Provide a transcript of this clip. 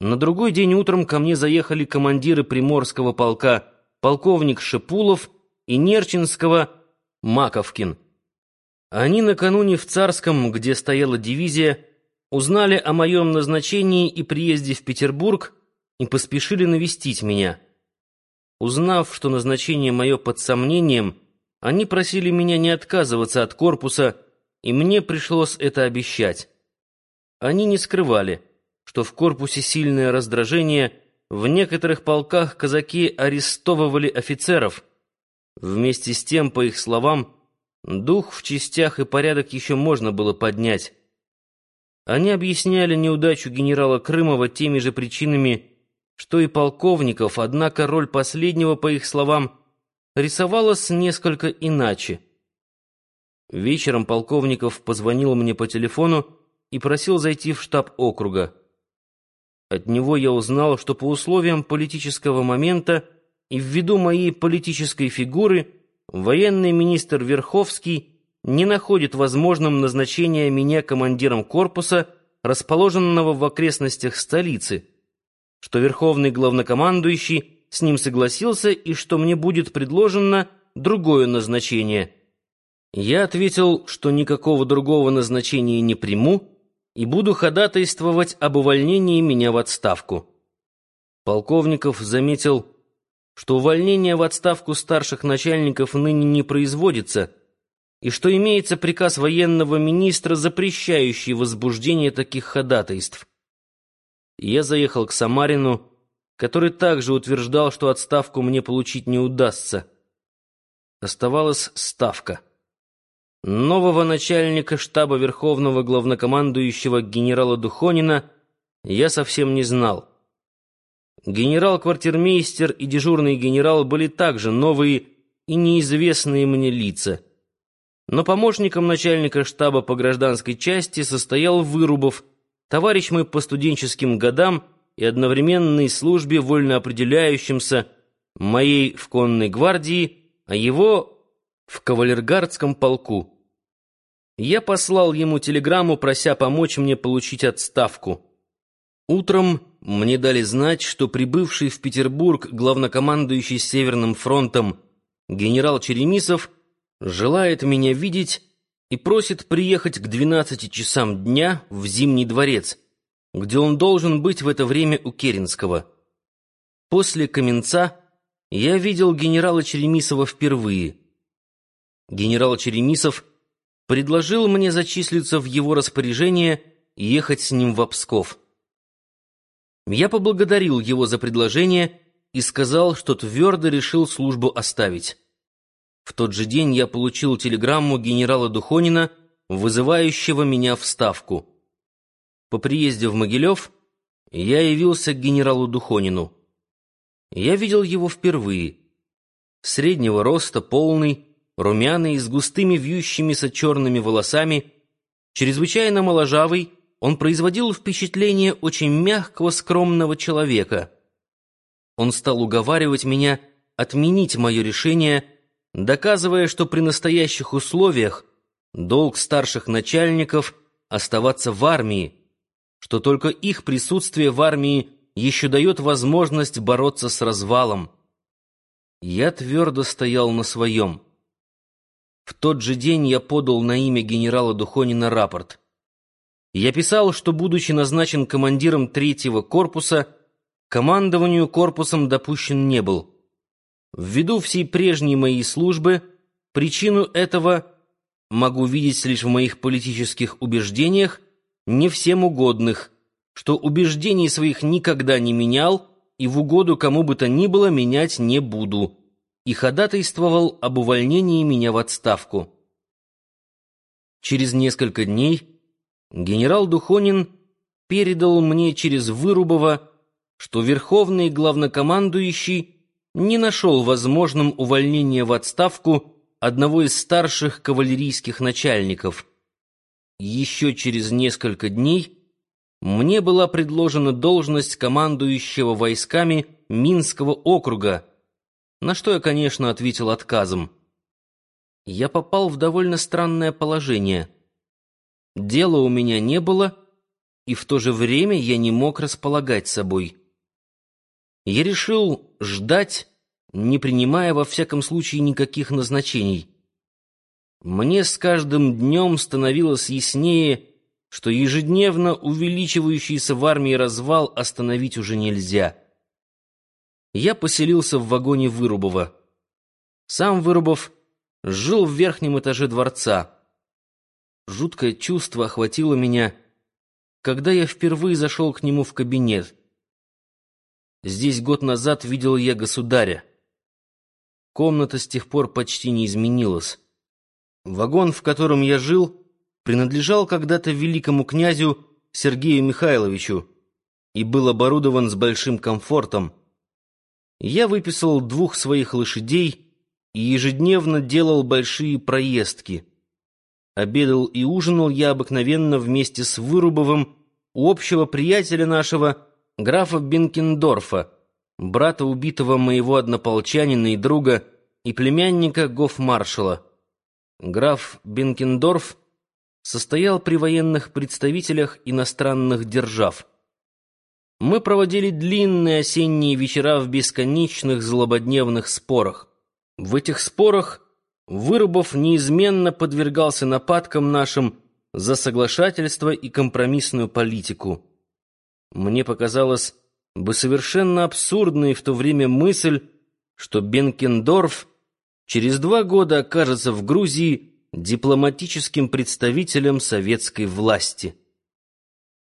На другой день утром ко мне заехали командиры Приморского полка полковник Шипулов и Нерчинского Маковкин. Они накануне в Царском, где стояла дивизия, узнали о моем назначении и приезде в Петербург и поспешили навестить меня. Узнав, что назначение мое под сомнением, они просили меня не отказываться от корпуса, и мне пришлось это обещать. Они не скрывали, что в корпусе сильное раздражение, в некоторых полках казаки арестовывали офицеров. Вместе с тем, по их словам, дух в частях и порядок еще можно было поднять. Они объясняли неудачу генерала Крымова теми же причинами, что и полковников, однако роль последнего, по их словам, рисовалась несколько иначе. Вечером полковников позвонил мне по телефону и просил зайти в штаб округа. От него я узнал, что по условиям политического момента и ввиду моей политической фигуры военный министр Верховский не находит возможным назначения меня командиром корпуса, расположенного в окрестностях столицы, что верховный главнокомандующий с ним согласился и что мне будет предложено другое назначение. Я ответил, что никакого другого назначения не приму, и буду ходатайствовать об увольнении меня в отставку. Полковников заметил, что увольнение в отставку старших начальников ныне не производится, и что имеется приказ военного министра, запрещающий возбуждение таких ходатайств. Я заехал к Самарину, который также утверждал, что отставку мне получить не удастся. Оставалась ставка. Нового начальника штаба Верховного Главнокомандующего генерала Духонина я совсем не знал. Генерал-квартирмейстер и дежурный генерал были также новые и неизвестные мне лица. Но помощником начальника штаба по гражданской части состоял Вырубов, товарищ мой по студенческим годам и одновременной службе вольно определяющимся, моей в конной гвардии, а его в кавалергардском полку. Я послал ему телеграмму, прося помочь мне получить отставку. Утром мне дали знать, что прибывший в Петербург главнокомандующий Северным фронтом генерал Черемисов желает меня видеть и просит приехать к 12 часам дня в Зимний дворец, где он должен быть в это время у Керенского. После Каменца я видел генерала Черемисова впервые — Генерал Черемисов предложил мне зачислиться в его распоряжение и ехать с ним в Псков. Я поблагодарил его за предложение и сказал, что твердо решил службу оставить. В тот же день я получил телеграмму генерала Духонина, вызывающего меня в Ставку. По приезде в Могилев я явился к генералу Духонину. Я видел его впервые. Среднего роста, полный, румяный, с густыми вьющимися черными волосами, чрезвычайно моложавый, он производил впечатление очень мягкого, скромного человека. Он стал уговаривать меня отменить мое решение, доказывая, что при настоящих условиях долг старших начальников оставаться в армии, что только их присутствие в армии еще дает возможность бороться с развалом. Я твердо стоял на своем. В тот же день я подал на имя генерала Духонина рапорт. Я писал, что, будучи назначен командиром третьего корпуса, командованию корпусом допущен не был. Ввиду всей прежней моей службы, причину этого могу видеть лишь в моих политических убеждениях, не всем угодных, что убеждений своих никогда не менял и в угоду кому бы то ни было менять не буду и ходатайствовал об увольнении меня в отставку. Через несколько дней генерал Духонин передал мне через Вырубова, что верховный главнокомандующий не нашел возможным увольнение в отставку одного из старших кавалерийских начальников. Еще через несколько дней мне была предложена должность командующего войсками Минского округа, на что я, конечно, ответил отказом. Я попал в довольно странное положение. Дела у меня не было, и в то же время я не мог располагать собой. Я решил ждать, не принимая во всяком случае никаких назначений. Мне с каждым днем становилось яснее, что ежедневно увеличивающийся в армии развал остановить уже нельзя. Я поселился в вагоне Вырубова. Сам Вырубов жил в верхнем этаже дворца. Жуткое чувство охватило меня, когда я впервые зашел к нему в кабинет. Здесь год назад видел я государя. Комната с тех пор почти не изменилась. Вагон, в котором я жил, принадлежал когда-то великому князю Сергею Михайловичу и был оборудован с большим комфортом. Я выписал двух своих лошадей и ежедневно делал большие проездки. Обедал и ужинал я обыкновенно вместе с Вырубовым у общего приятеля нашего, графа Бенкендорфа, брата убитого моего однополчанина и друга и племянника гофмаршала. Граф Бенкендорф состоял при военных представителях иностранных держав. Мы проводили длинные осенние вечера в бесконечных злободневных спорах. В этих спорах Вырубов неизменно подвергался нападкам нашим за соглашательство и компромиссную политику. Мне показалось бы совершенно абсурдной в то время мысль, что Бенкендорф через два года окажется в Грузии дипломатическим представителем советской власти.